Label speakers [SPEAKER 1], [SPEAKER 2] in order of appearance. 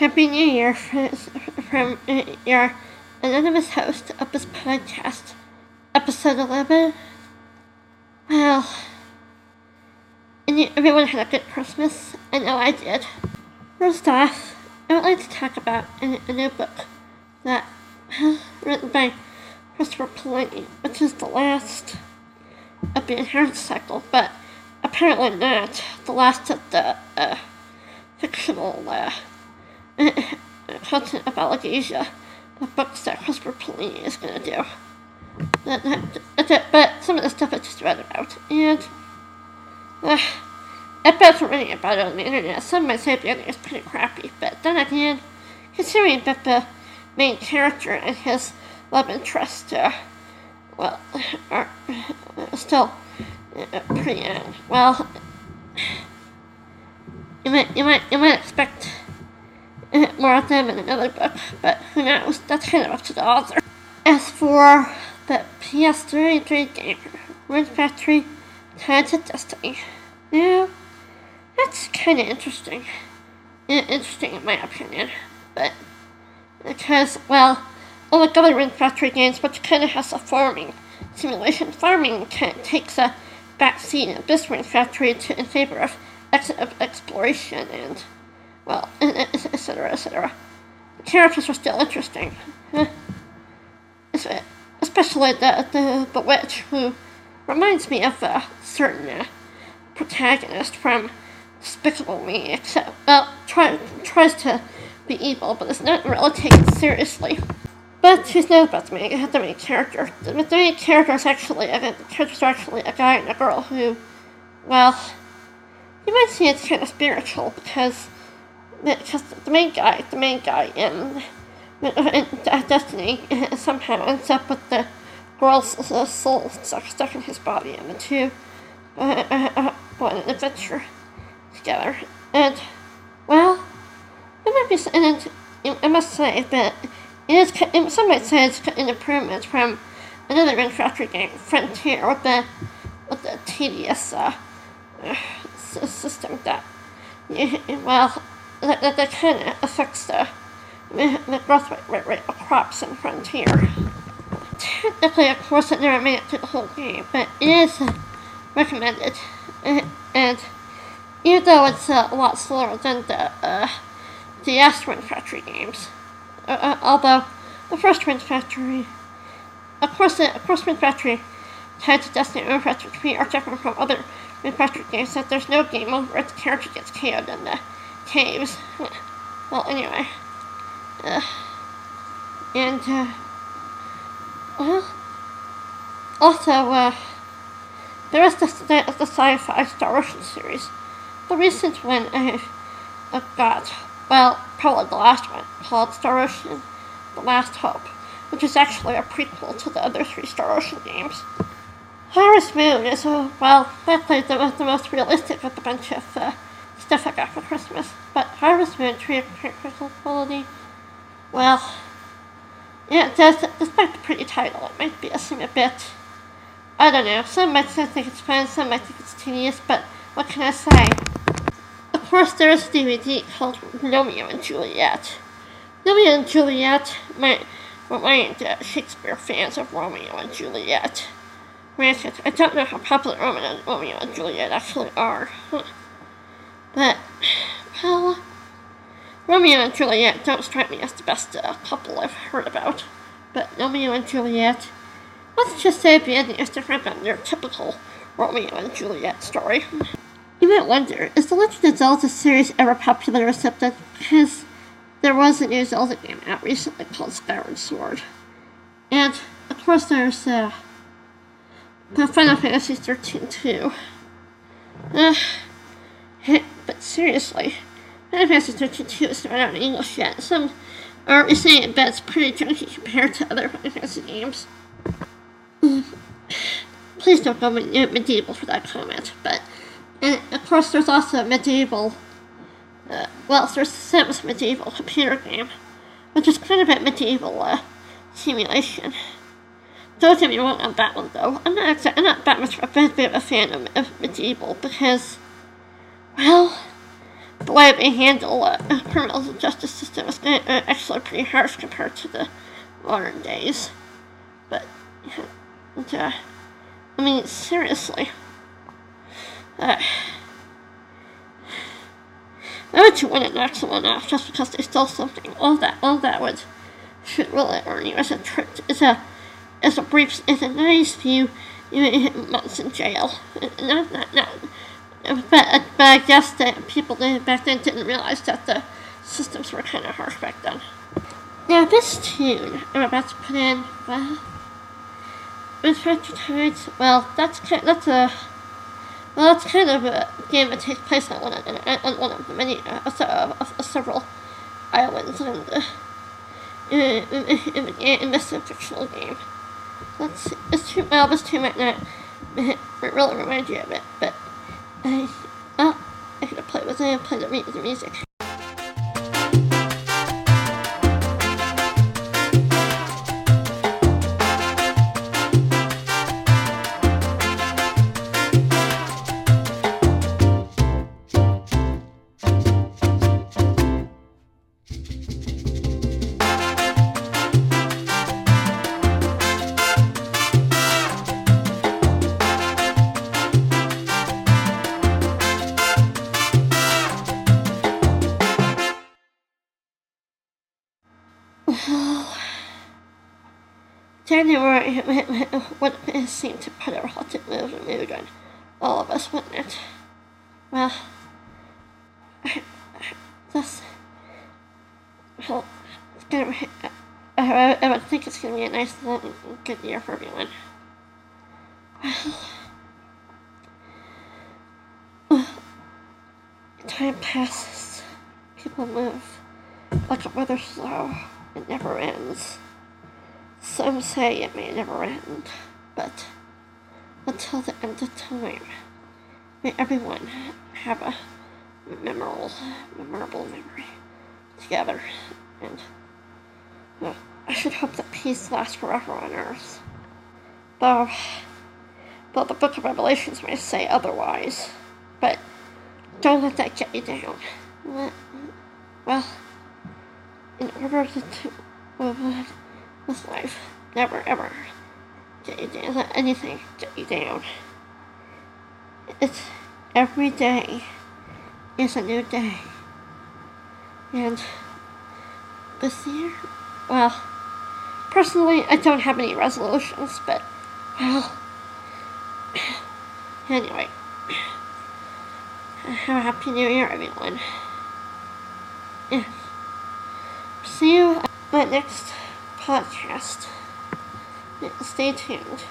[SPEAKER 1] Happy New Year from, your anonymous host of this podcast, episode 11. Well, everyone had a good Christmas. I know I did. First off, I would like to talk about a, a new book that written by Christopher Paolini, which is the last of the inheritance cycle, but apparently not the last of the uh, fictional uh, content of Alagaësia, the books that Christopher Paolini is going to do. That, that, that, but some of the stuff I just read about, and uh, I bet reading about it on the internet. Some might say the ending is pretty crappy, but then again, considering that the main character and his love interest, uh, well, are still uh, pretty young. Well, you might, you might, you might expect more of them in another book, but who knows? That's kind of up to the author. As for the PS3 3 game, Rune Factory, Tides of Destiny. Now, that's kind of interesting. Interesting in my opinion, but because, well, unlike other Rune Factory games, which kind of has a farming simulation, farming kind of takes a backseat in this Rune Factory to, in favor of, ex- of exploration and well, etc., etc. The characters are still interesting. Especially the, the, the witch, who reminds me of a certain uh, protagonist from Despicable Me, except, well, try, tries to be evil, but is not really taken seriously. But she's not about the main, the main character. The, the main character is actually, the characters are actually a guy and a girl who, well, you might say it's kind of spiritual because because the main guy, the main guy um, in, uh, in uh, Destiny uh, somehow ends up with the girl's soul stuck, stuck in his body, and the two uh, uh, on an adventure together. And, well, it might be, and I must say that it is, some might say it's an improvement from another Infantry game, Frontier, with the, with the tedious uh, system that, well, that, that, that kind of affects the, the growth rate, rate, rate of crops in Frontier. Technically, of course, it never made it through the whole game, but it is recommended. And even though it's a lot slower than the uh, the Astron Factory games, uh, uh, although the first Rune Factory, of course, the of course, Factory Tied to Destiny and Factory 3 are different from other Rune Factory games that there's no game over where the character gets KO'd in the caves. Well, anyway. Uh, and, uh, well, also, uh, there is the, the, the sci-fi Star Ocean series. The recent one I, I got, well, probably the last one, called Star Ocean The Last Hope, which is actually a prequel to the other three Star Ocean games. Harvest Moon is, uh, well, likely the, the most realistic of the bunch of uh, stuff I got for Christmas. But Harvest Moon Tree of Crystal Quality, well, yeah, it does, despite the pretty title, it might be a seem a bit, I don't know, some might think it's fun, some might think it's tedious, but what can I say? Of course, there is a DVD called Gnomeo and Juliet. Romeo and Juliet might remind uh, Shakespeare fans of Romeo and Juliet. Granted, I don't know how popular Romeo and Juliet actually are. But, well, Romeo and Juliet don't strike me as the best uh, couple I've heard about. But Gnomeo and Juliet, let's just say the is different than your typical Romeo and Juliet story. You might wonder, is the Legend of Zelda series ever popular or something? Because there was a new Zelda game out recently called Skyward Sword. And, of course, there's, uh, Final Fantasy 13 too. Uh, but seriously, 13 2 is not out in English yet. Some are saying that it's pretty junky compared to other Fantasy games. Please don't go medieval for that comment, but and of course there's also medieval, uh, well, there's the Sims medieval computer game, which is kind of a medieval uh, simulation. Don't get me wrong on that one though. I'm not I'm not that much of a fan of medieval because, well, the way they handle uh, criminal justice system is uh, actually pretty harsh compared to the modern days. But, and, uh, I mean, seriously. Uh, why would you want to knock someone off just because they stole something? All that, all that would should really earn you as a trip, as a, as a brief, as a nice view, few months in jail. Not, not, not. But, but I guess that people back then didn't realize that the systems were kind of harsh back then. Now this tune I'm about to put in, well, Adventure Tides, well, that's kind, that's a well, that's kind of a game that takes place on one of, on one of the many, uh, several islands in the, in, in, in, in this fictional game. Let's see, this two, well, this two might not really remind you of it, but I, oh, I could play with it, play the, the music. January what seemed to put a relative mood on all of us, wouldn't it? Well, this, well, I, I would think it's gonna be a nice, good year for everyone. Well, time passes, people move like a weather slow, it never ends. Some say it may never end, but until the end of time, may everyone have a memorable, memorable memory together. And well, I should hope that peace lasts forever on Earth. Though, though the Book of Revelations may say otherwise, but don't let that get you down. Well, in order to, to this life never ever let anything get you down. It's every day is a new day. And this year, well, personally, I don't have any resolutions, but, well, anyway, have a happy new year, everyone. Yeah. See you uh, at my next podcast. Stay tuned.